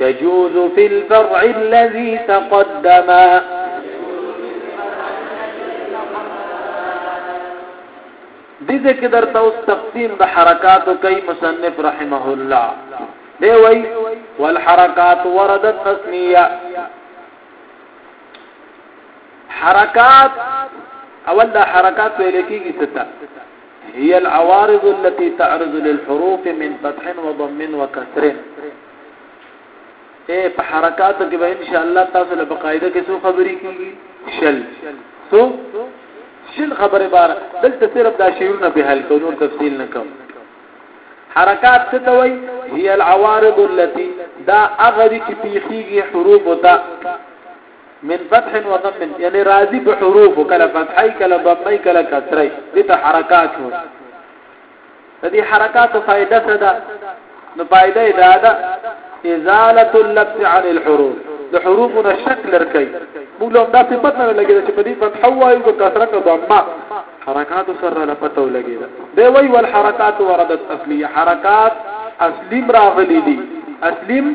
يجوز في الفرع الذي تقدم دې کې درته اوس تقسیم د حرکاتو کوي مصنف رحمه الله دی وی والحرکات وردت تسنیه حرکات اول دا حرکات ویل کېږي څه هي العوارض التي تعرض للحروف من فتح وضم وكسر اے په حرکاتو کې به ان شاء الله تاسو له قاعده کې څو خبرې کیږي شل څو شل خبره بار دلته صرف دا شیرونه به حل کو نور تفصیل نه کوم حرکات څه ته وای هي العوارض التي دا اغری چې پیخیږي حروف ته من فتح و ضم یعنی راضی په حروف کله فتحی کله ضمی کله کسری دته حرکات وي د دې حرکات فائدہ څه ده نو فائدہ دا ده ازاله اللبس عن الحروف د حروفنا شکل ورکي موږ لوم دا صفت نه لګي چې په دې فتح وایو او کسره کې ضمه حرکات سره لا پته ولګي دا وی ول حرکات وردت اصلي حرکات اسلم راغلي دي اسلم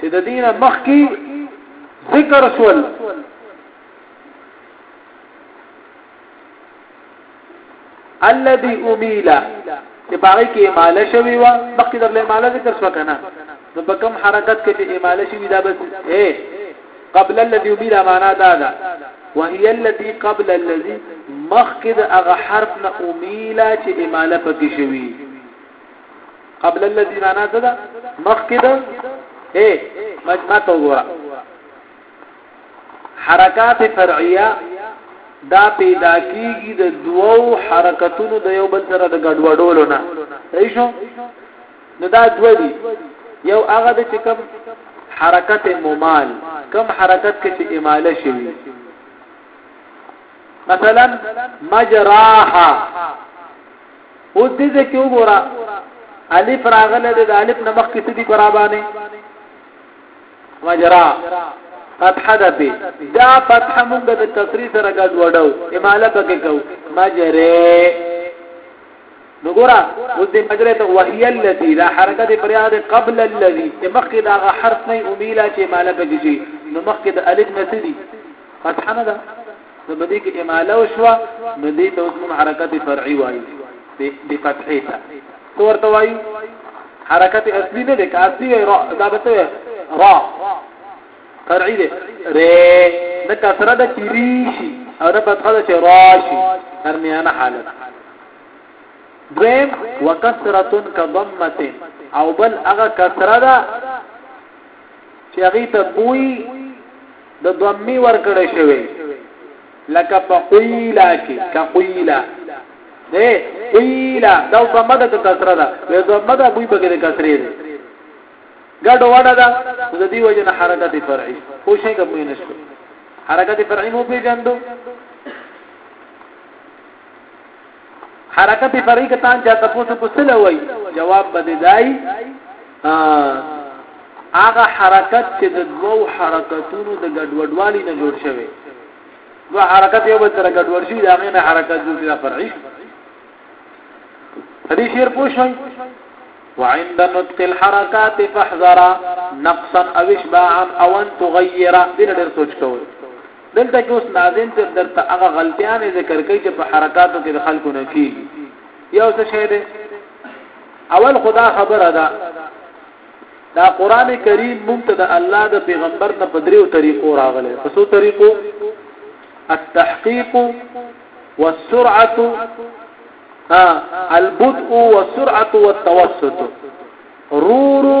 چې د دینه مخکي ذکر سول الذي اميل چې باغی کې اماله شوی و مخکې در له اماله ذکر شو کنه نو په کوم حرکت کې چې اماله شوی دا بس اے قبل الذي اميل معنا دا ده وهي التي قبل الذي مخکې د هغه حرف نه اميل چې اماله پکې شوی قبل الذي معنا څه ده مخکې ده اے مجمع ته وګوره حرکات فرعیه دا پیدا کیږي د دوو حرکتونو د یو بل سره د ګډوډولو نه صحیح شو نو دا دوه دي یو هغه د چې کوم حرکت ممال کم حرکت کې چې اماله شي مثلا مجراها اوس دې ځکه وګوره الف راغله د الف نه مخکې څه دي پر باندې مجرا فتح ده به دا فتح موږ د کسری سره ګډ وډو اماله پکې کو مجره نو ګورا اوس دې مجره ته وهي الذي لا حرکت پر یاد قبل الذي چې مخکې دا حرف نه امیلا چې اماله پکې شي نو مخکې د الف نه څه دي فتح نه ده نو په دې کې اماله وشوه نو دې ته اوس موږ حرکت فرعي وایو د فتحې ته څو ورته وایو حرکت اصلي نه ده که اصلي وي را دا به څه را فرعي ده ر نه کسره ده چې ری شي او نه فتحه ده چې را شي درمیانه حالت دویم وکسره کضمه او بل هغه کسره ده چې هغه ته بوی د ضمي ورکړې شوی لکه په قیلا کې کا قیلا نه قیلا دا ضمه ده کسره ده وې ضمه ده بوې په کې کسره ده ګډ وډه ده د دې وجه نه حرکت فرعي خو شي کوم نه شو حرکت فرعي مو پیژندو حرکت فرعی کتان چا تاسو کو سره وای جواب بده دای هغه حرکت چې د دوو حرکتونو د ګډوډوالي نه جوړ شوی دو حرکت یو بل سره ګډوډ شي دا غینه حرکت جوړ شي فرعي هدي شیر پوښوي وعند نطق الحركات فاحذر نقصا او اشباعا او ان تغير دې ډېر سوچ کوئ دلته کې اوس ناظم صاحب درته هغه غلطیانې ذکر کوي چې په حرکاتو کې د خلکو نه کیږي یو څه شی دی اول خدا خبره ده دا قران کریم مونږ ته الله د پیغمبر نه په دریو طریقو راغلی په څو طریقو التحقیق والسرعه ها البدء والسرعه والتوسط رورو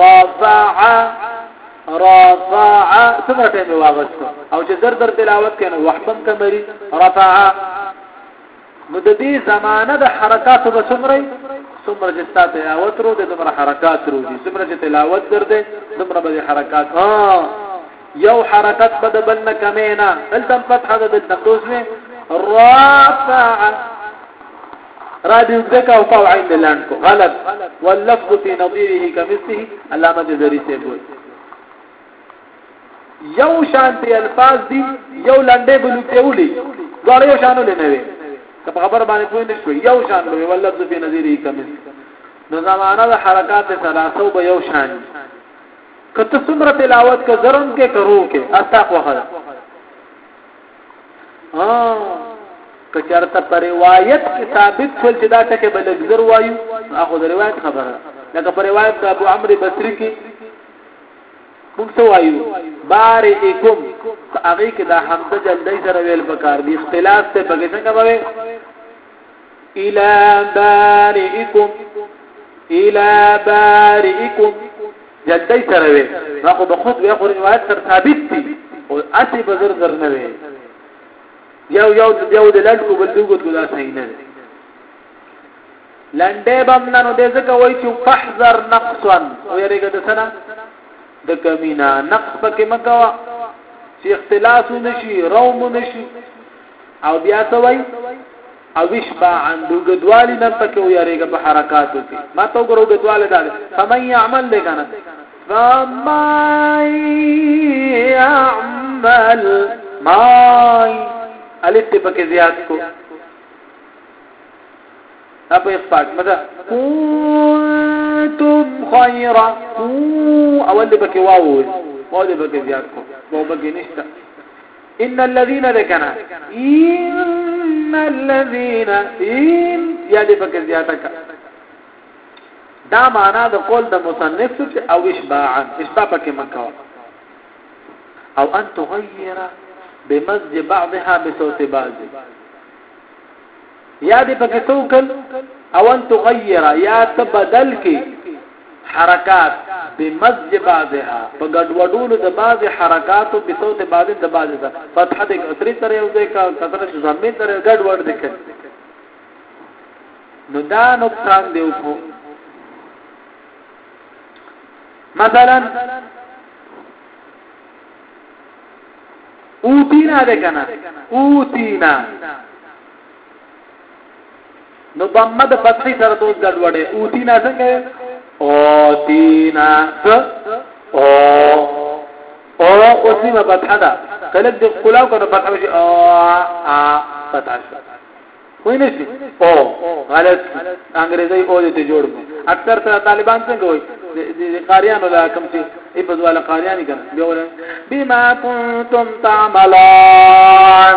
رفع رفع څومره ټیم واغست او چې زر در تلاوت کین وحبن کمری رفع نو د دې زمانه د حرکاتو به څومره څومره چې تاسو تلاوت رو د دومره حرکات رو دي څومره چې تلاوت در دې دومره به حرکات ها یو حرکت به د بل نه کمینا دلته فتحه د تقوس می رافع را دې وګدکا او پاو عین لاند کو غلط واللفظ فی نظیره کمثله علامه جزری سے بول یو شانتی الفاظ دی یو لنډه بلو کېولی دوړ یو شانو نه وي که په خبر باندې پوه نه شو یو شان دی واللفظ فی نظیره کمثله نو زمانہ د حرکات ثلاثه به یو شان کته څومره تلاوت ک زرم کې کرو کې استاق وخت ها که چرته پر روایت کې ثابت شول چې دا ټکی به لګزر وایو اخو د روایت خبره لکه پر روایت د ابو عمرو بصری کې موږ څه وایو بارئکم هغه کې دا حمزه جلدی سره ویل پکار دی اختلاف ته بګې څنګه وایي الى بارئكم الى بارئكم جلدی سره وي نو خو به خود وي خو روایت سره ثابت دي او اسی بزر زر نه وي یو یو یو د لند کو بل دغه ګدا صحیح نه لنډه بم نه نو د زکه وای چې فحذر نقصا او یریګه د سنه د کمینا نقص پکې مکوا چې اختلاس نشي روم نشي او بیا سوي او وشبا عن دوګدوالی نن پکې ویریږي په حرکاتو کې ما ته وګورو ګدواله دا فمن يعمل لکنه فمن يعمل ما الف ته پکې زیات کو دا په اخفاق مده كنتم خير اول دې پکې واو واو دې پکې زیات کو واو پکې نشته ان الذين ذكنا ان الذين ان یا دې پکې زیاته کا دا معنا د قول د مصنف چې او اشباع اشباع پکې مکو او ان تغير بمزج بعضها بصوت بعض یا دې پکې توکل او ان تغیر یا ته بدل کې حرکات بمزج بعضها په ګډوډولو د بعض حرکاتو په صوت بعض د بعض سره فتحه د کسری سره یو ځای کا کسره چې زمې سره ګډوډ دي کړي نو دا نقصان دی وکړو مثلا اوتینا ده کنه اوتینا نو ضمه د فتحې سره د اوس ګډوډې اوتینا څنګه اوتینا س او او اوسیمه فتحه ده کله د کلاو کنه فتحه شي او ا فتحه شي خو نه شي او غلط انګريزي او دې جوړ اکثر تر طالبان څنګه وي د قاریانو لا کوم چې ایبز ولا قاریانی کنه بیا ولا بما كنتم تعملون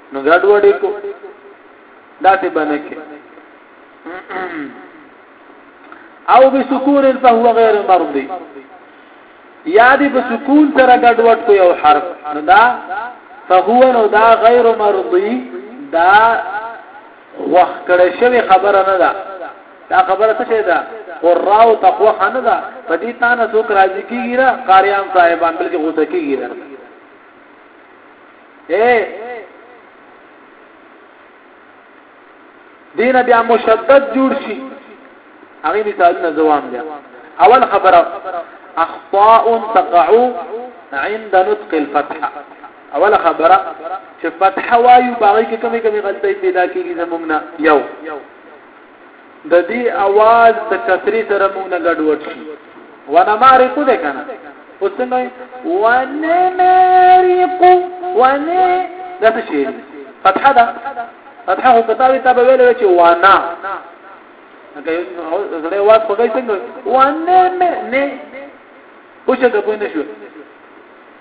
نو ګډ وډې کو دا ته باندې کې او بسکون فهو غیر مرضی یا دې په سکون سره ګډ وډ کو یو حرف نو دا فهو نو دا غیر مرضی دا وخت کړه شوی خبره نه ده دا خبره څه ده قرا او تقوا خانه ده په دې تانه څوک راځي کیږي را قاریان صاحبان بلکې غوسه کیږي اے دین بیا مشدد جوړ شي هغه مثالونه زوام دي اول خبره اخطاء تقع عند نطق الفتح اول خبره چې فتح وایو باغی کې کمی کمی غلطۍ پیدا کیږي زمونږ نه یو د دې اواز د کثرې سره مونږ نه ګډوډ شي وانا ماري کو ده کنه اوس څنګه وانا ماري کو وانا دا څه شي فتحه ده فتحه هو کتابي ته ویل چې وانا هغه یو زړه واټ په ځای څنګه وانا نه نه اوس دا پوه نه شو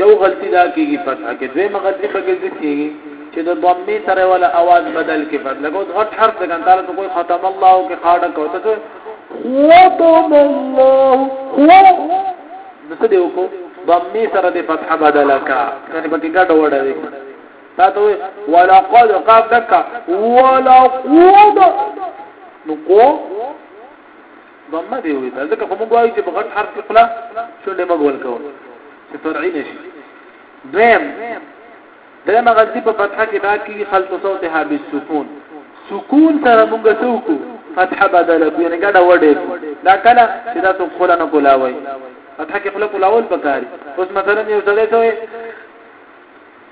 یو غلطی دا کیږي فتح کې دوی مغلطی په کې کیږي چې د ضمه سره ولا आवाज بدل کې پر لګو د غټ حرف څنګه تعالی ته کوئی ختم الله کې خاډه کوته ته ختم الله هو نو څه دی وکړو ضمه سره د فتح بدل کا یعنی په کې ګډ وډه دا ته ولا قد قاف دکا ولا قود نو کو ضمه دی وي دا ځکه کوم غواړي چې بغټ حرف کې خلا شونډه مګول کوو چې فرعي نشي دویم دغه غلطي په فتحه کې دا کې خلط صوتها بالسکون سکون سره موږ څوکو فتحه بدل کو یعنی ګډه وډه دا کله چې دا څوک خلا نه کولاوي فتحه کې خلا کولاول پکاري اوس مثلا یو ځای ته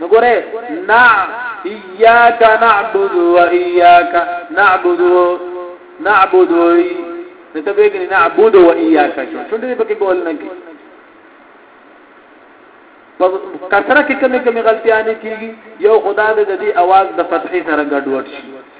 نو ګوره نا اياک نعبد و اياک نعبد نعبد و نو ته به کې نعبد و اياک شو څنګه به کې ګول نه کی په کثرت کې کمی کمی غلطیاں نه کیږي یو خدا دې د دې आवाज د فتحې سره ګډوډ شي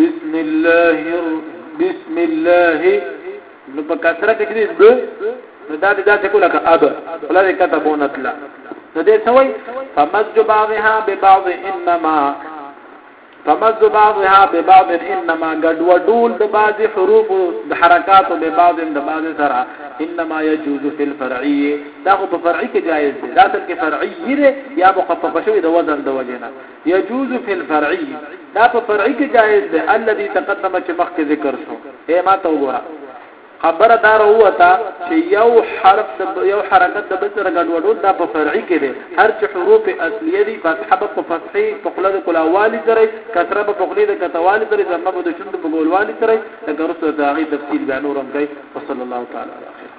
بسم الله بسم الله نو په کسره کې دې د نو دا دې دا څه کوله اب ولا دې کتبونه تلا نو دې سوي فمز بعضها ببعض انما فمز بعضها ببعض انما قد ودول د بعض حروف د حرکات او د بعض د بعض سره انما يجوز في الفرعيه دا په فرعي کې جائز دی دا څنګه فرعي دی یا مخفف شوی د وزن د وجنه يجوز في الفرعي دا په فرعي کې جائز دی الذي تقدم چې مخکې ذکر شو اے ما ته وګوره خبره دا وروته چې یو حرف د یو حرکت د بل سره ګډوډول دا په فرعي کې دی هر چې حروف اصلي دي فتحه په فتحي په خله د کلاوالي سره کثره په خله د کتوالي سره زمما په شند په ګولوالي سره د ګرسو د هغه تفصیل بیا نورم کوي صلی الله تعالی علیه